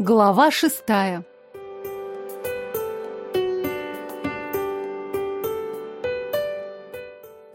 Глава шестая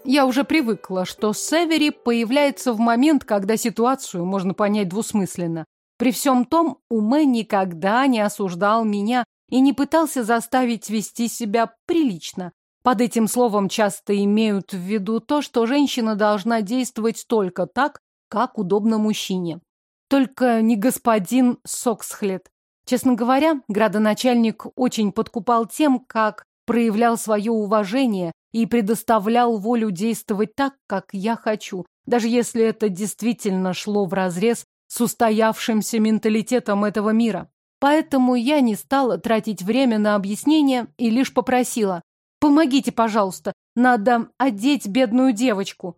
Я уже привыкла, что Севери появляется в момент, когда ситуацию можно понять двусмысленно. При всем том, Уме никогда не осуждал меня и не пытался заставить вести себя прилично. Под этим словом часто имеют в виду то, что женщина должна действовать только так, как удобно мужчине. Только не господин Соксхлет. Честно говоря, градоначальник очень подкупал тем, как проявлял свое уважение и предоставлял волю действовать так, как я хочу, даже если это действительно шло вразрез с устоявшимся менталитетом этого мира. Поэтому я не стала тратить время на объяснение и лишь попросила «Помогите, пожалуйста, надо одеть бедную девочку».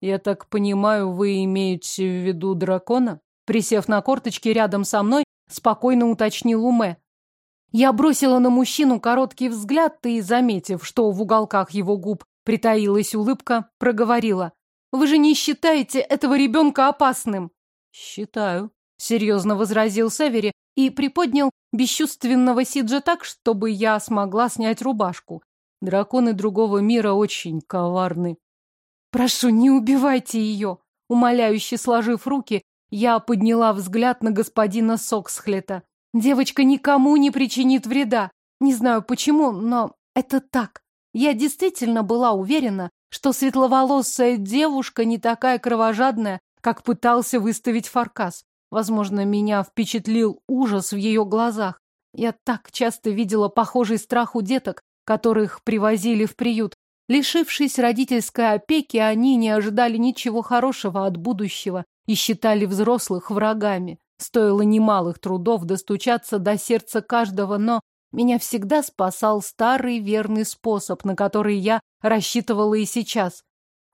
«Я так понимаю, вы имеете в виду дракона?» Присев на корточки рядом со мной, спокойно уточнил Уме. Я бросила на мужчину короткий взгляд и, заметив, что в уголках его губ притаилась улыбка, проговорила. «Вы же не считаете этого ребенка опасным?» «Считаю», — серьезно возразил Севери и приподнял бесчувственного Сиджа так, чтобы я смогла снять рубашку. Драконы другого мира очень коварны. «Прошу, не убивайте ее!» Умоляюще сложив руки, я подняла взгляд на господина Соксхлета. Девочка никому не причинит вреда. Не знаю почему, но это так. Я действительно была уверена, что светловолосая девушка не такая кровожадная, как пытался выставить Фаркас. Возможно, меня впечатлил ужас в ее глазах. Я так часто видела похожий страх у деток, которых привозили в приют. Лишившись родительской опеки, они не ожидали ничего хорошего от будущего и считали взрослых врагами. Стоило немалых трудов достучаться до сердца каждого, но меня всегда спасал старый верный способ, на который я рассчитывала и сейчас.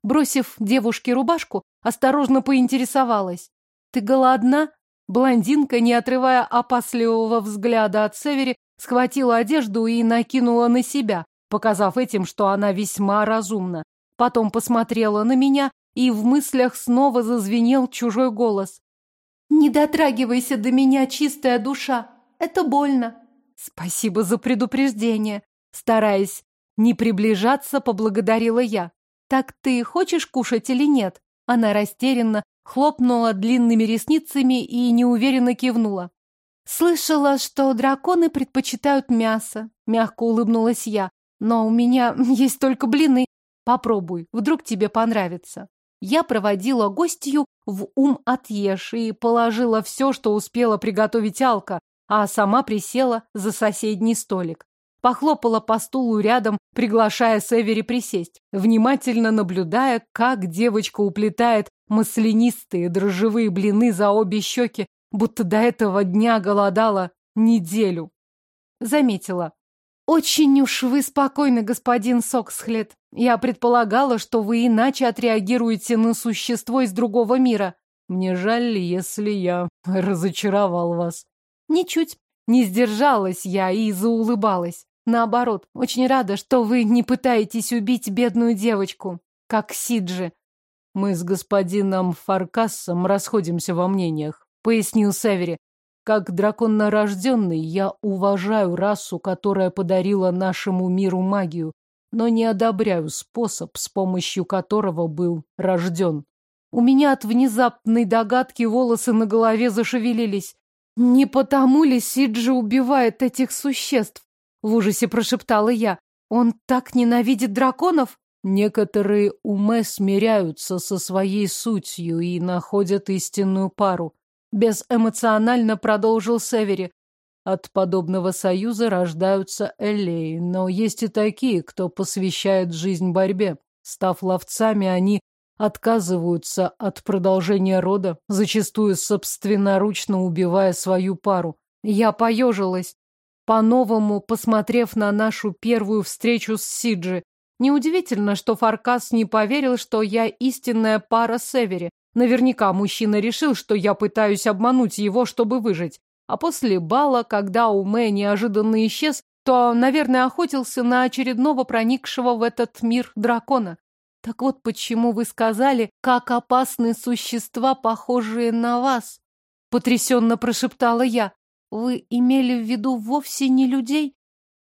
Бросив девушке рубашку, осторожно поинтересовалась. «Ты голодна?» Блондинка, не отрывая опасливого взгляда от Севери, схватила одежду и накинула на себя, показав этим, что она весьма разумна. Потом посмотрела на меня, и в мыслях снова зазвенел чужой голос. «Не дотрагивайся до меня, чистая душа, это больно». «Спасибо за предупреждение», стараясь не приближаться, поблагодарила я. «Так ты хочешь кушать или нет?» Она растерянно хлопнула длинными ресницами и неуверенно кивнула. «Слышала, что драконы предпочитают мясо», — мягко улыбнулась я. «Но у меня есть только блины. Попробуй, вдруг тебе понравится». Я проводила гостью в ум отъешь и положила все, что успела приготовить Алка, а сама присела за соседний столик. Похлопала по стулу рядом, приглашая Севери присесть, внимательно наблюдая, как девочка уплетает маслянистые дрожжевые блины за обе щеки, будто до этого дня голодала неделю. Заметила. «Очень уж вы спокойны, господин Соксхлет. Я предполагала, что вы иначе отреагируете на существо из другого мира. Мне жаль, если я разочаровал вас». Ничуть. Не сдержалась я и заулыбалась. Наоборот, очень рада, что вы не пытаетесь убить бедную девочку, как Сиджи. Мы с господином Фаркассом расходимся во мнениях, пояснил Севери. Как драконнорожденный, я уважаю расу, которая подарила нашему миру магию, но не одобряю способ, с помощью которого был рожден. У меня от внезапной догадки волосы на голове зашевелились. Не потому ли Сиджи убивает этих существ? В ужасе прошептала я. Он так ненавидит драконов? Некоторые умы смиряются со своей сутью и находят истинную пару. Безэмоционально продолжил Севери. От подобного союза рождаются элеи, но есть и такие, кто посвящает жизнь борьбе. Став ловцами, они отказываются от продолжения рода, зачастую собственноручно убивая свою пару. Я поежилась по-новому посмотрев на нашу первую встречу с Сиджи. Неудивительно, что Фаркас не поверил, что я истинная пара Севери. Наверняка мужчина решил, что я пытаюсь обмануть его, чтобы выжить. А после бала, когда у Мэ неожиданно исчез, то, наверное, охотился на очередного проникшего в этот мир дракона. Так вот почему вы сказали, как опасны существа, похожие на вас. Потрясенно прошептала я. вы имели в виду вовсе не людей?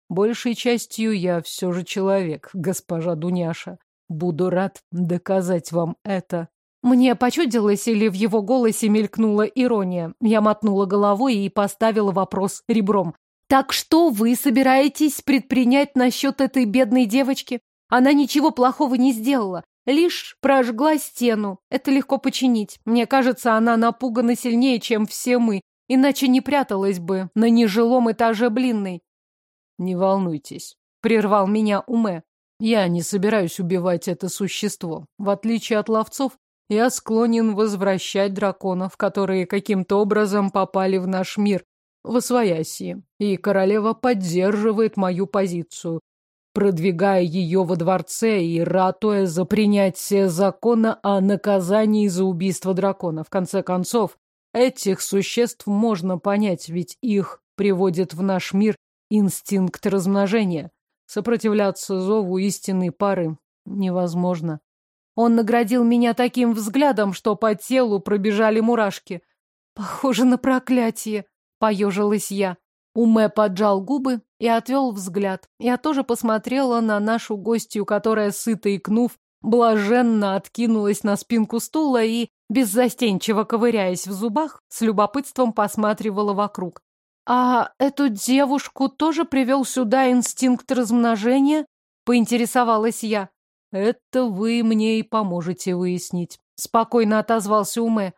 Большей частью я все же человек, госпожа Дуняша. Буду рад доказать вам это. Мне почудилось, или в его голосе мелькнула ирония. Я мотнула головой и поставила вопрос ребром. «Так что вы собираетесь предпринять насчет этой бедной девочки? Она ничего плохого не сделала, лишь прожгла стену. Это легко починить. Мне кажется, она напугана сильнее, чем все мы, иначе не пряталась бы на нежилом этаже блинной». «Не волнуйтесь», — прервал меня Уме. «Я не собираюсь убивать это существо. В отличие от ловцов, я склонен возвращать драконов, которые каким-то образом попали в наш мир, в Освоясье, и королева поддерживает мою позицию, продвигая ее во дворце и ратуя за принятие закона о наказании за убийство дракона. В конце концов, этих существ можно понять, ведь их приводит в наш мир инстинкт размножения. Сопротивляться зову истинной пары невозможно. Он наградил меня таким взглядом, что по телу пробежали мурашки. Похоже на проклятие, поежилась я. Уме поджал губы и отвел взгляд. Я тоже посмотрела на нашу гостью, которая, сыто икнув, блаженно откинулась на спинку стула и, беззастенчиво ковыряясь в зубах, с любопытством посматривала вокруг. «А эту девушку тоже привел сюда инстинкт размножения?» — поинтересовалась я. «Это вы мне и поможете выяснить», — спокойно отозвался Уме.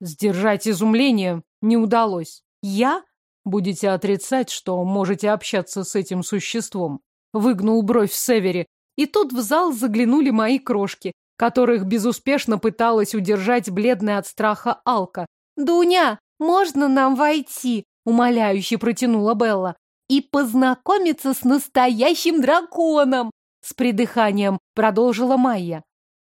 Сдержать изумление не удалось. «Я?» Будете отрицать, что можете общаться с этим существом. Выгнул бровь в Севере. И тут в зал заглянули мои крошки, которых безуспешно пыталась удержать бледная от страха Алка. «Дуня, можно нам войти?» — умоляюще протянула Белла. «И познакомиться с настоящим драконом!» С придыханием продолжила Майя.